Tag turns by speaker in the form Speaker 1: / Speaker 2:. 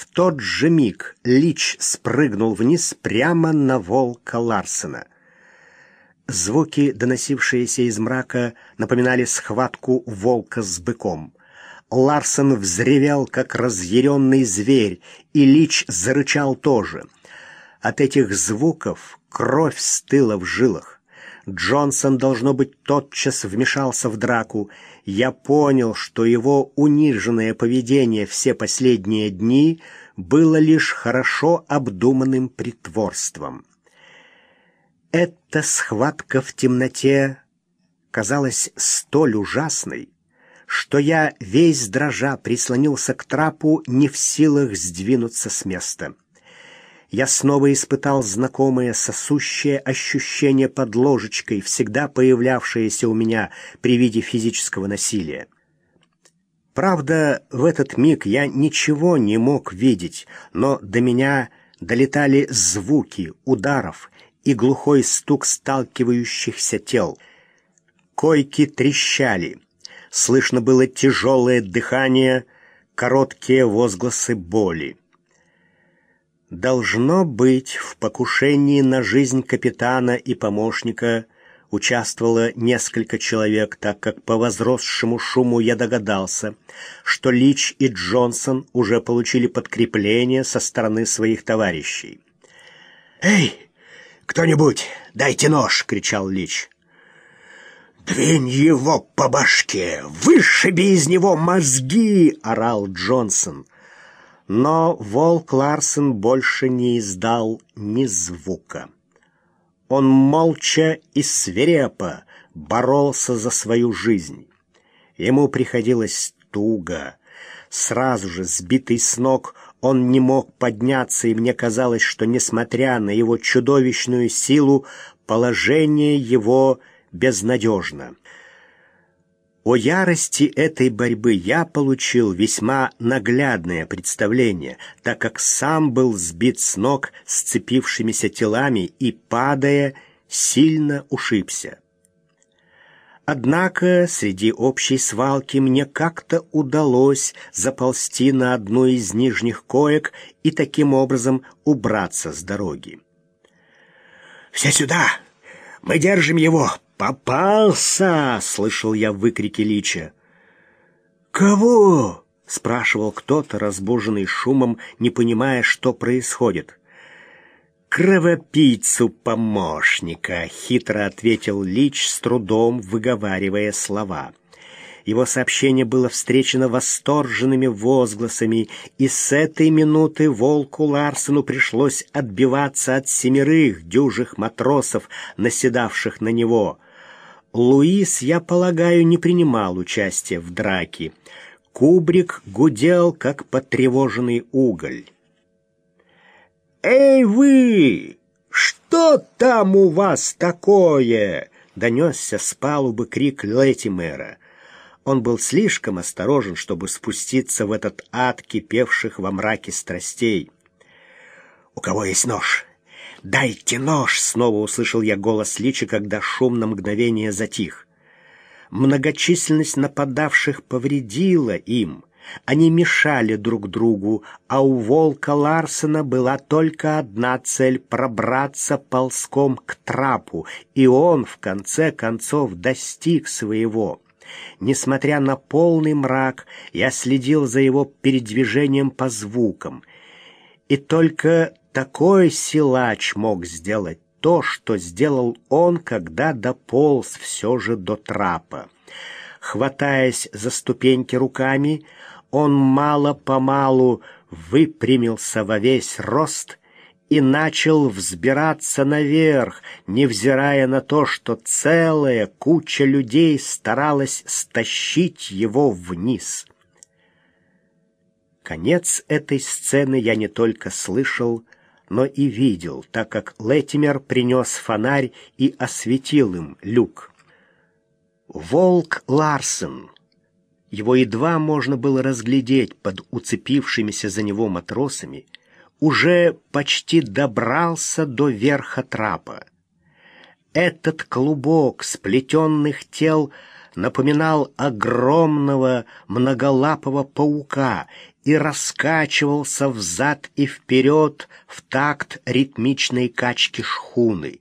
Speaker 1: В тот же миг Лич спрыгнул вниз прямо на волка Ларсена. Звуки, доносившиеся из мрака, напоминали схватку волка с быком. Ларсен взревел, как разъяренный зверь, и Лич зарычал тоже. От этих звуков кровь стыла в жилах. Джонсон, должно быть, тотчас вмешался в драку. Я понял, что его униженное поведение все последние дни было лишь хорошо обдуманным притворством. Эта схватка в темноте казалась столь ужасной, что я весь дрожа прислонился к трапу, не в силах сдвинуться с места. Я снова испытал знакомое сосущее ощущение под ложечкой, всегда появлявшееся у меня при виде физического насилия. Правда, в этот миг я ничего не мог видеть, но до меня долетали звуки ударов и глухой стук сталкивающихся тел. Койки трещали — слышно было тяжелое дыхание, короткие возгласы боли. Должно быть, в покушении на жизнь капитана и помощника участвовало несколько человек, так как по возросшему шуму я догадался, что Лич и Джонсон уже получили подкрепление со стороны своих товарищей. «Эй, кто-нибудь, дайте нож!» — кричал Лич. «Двинь его по башке! Вышиби из него мозги!» — орал Джонсон. Но волк Ларсен больше не издал ни звука. Он молча и свирепо боролся за свою жизнь. Ему приходилось туго. Сразу же, сбитый с ног, он не мог подняться, и мне казалось, что, несмотря на его чудовищную силу, положение его безнадежно. О ярости этой борьбы я получил весьма наглядное представление, так как сам был сбит с ног сцепившимися телами и, падая, сильно ушибся. Однако среди общей свалки мне как-то удалось заползти на одну из нижних коек и таким образом убраться с дороги. «Все сюда! Мы держим его! «Попался!» — слышал я выкрики Лича. «Кого?» — спрашивал кто-то, разбуженный шумом, не понимая, что происходит. «Кровопийцу помощника!» — хитро ответил Лич, с трудом выговаривая слова. Его сообщение было встречено восторженными возгласами, и с этой минуты волку Ларсену пришлось отбиваться от семерых дюжих матросов, наседавших на него — Луис, я полагаю, не принимал участия в драке. Кубрик гудел, как потревоженный уголь. «Эй вы! Что там у вас такое?» — донесся с палубы крик Летимера. Он был слишком осторожен, чтобы спуститься в этот ад кипевших во мраке страстей. «У кого есть нож? «Дайте нож!» — снова услышал я голос Личи, когда шум на мгновение затих. Многочисленность нападавших повредила им. Они мешали друг другу, а у волка Ларсена была только одна цель — пробраться ползком к трапу, и он, в конце концов, достиг своего. Несмотря на полный мрак, я следил за его передвижением по звукам. И только такой силач мог сделать то, что сделал он, когда дополз все же до трапа. Хватаясь за ступеньки руками, он мало-помалу выпрямился во весь рост и начал взбираться наверх, невзирая на то, что целая куча людей старалась стащить его вниз. Конец этой сцены я не только слышал, но и видел, так как Летимер принес фонарь и осветил им люк. Волк Ларсен. Его едва можно было разглядеть под уцепившимися за него матросами, уже почти добрался до верха трапа. Этот клубок сплетенных тел напоминал огромного многолапого паука, и раскачивался взад и вперед в такт ритмичной качки шхуны.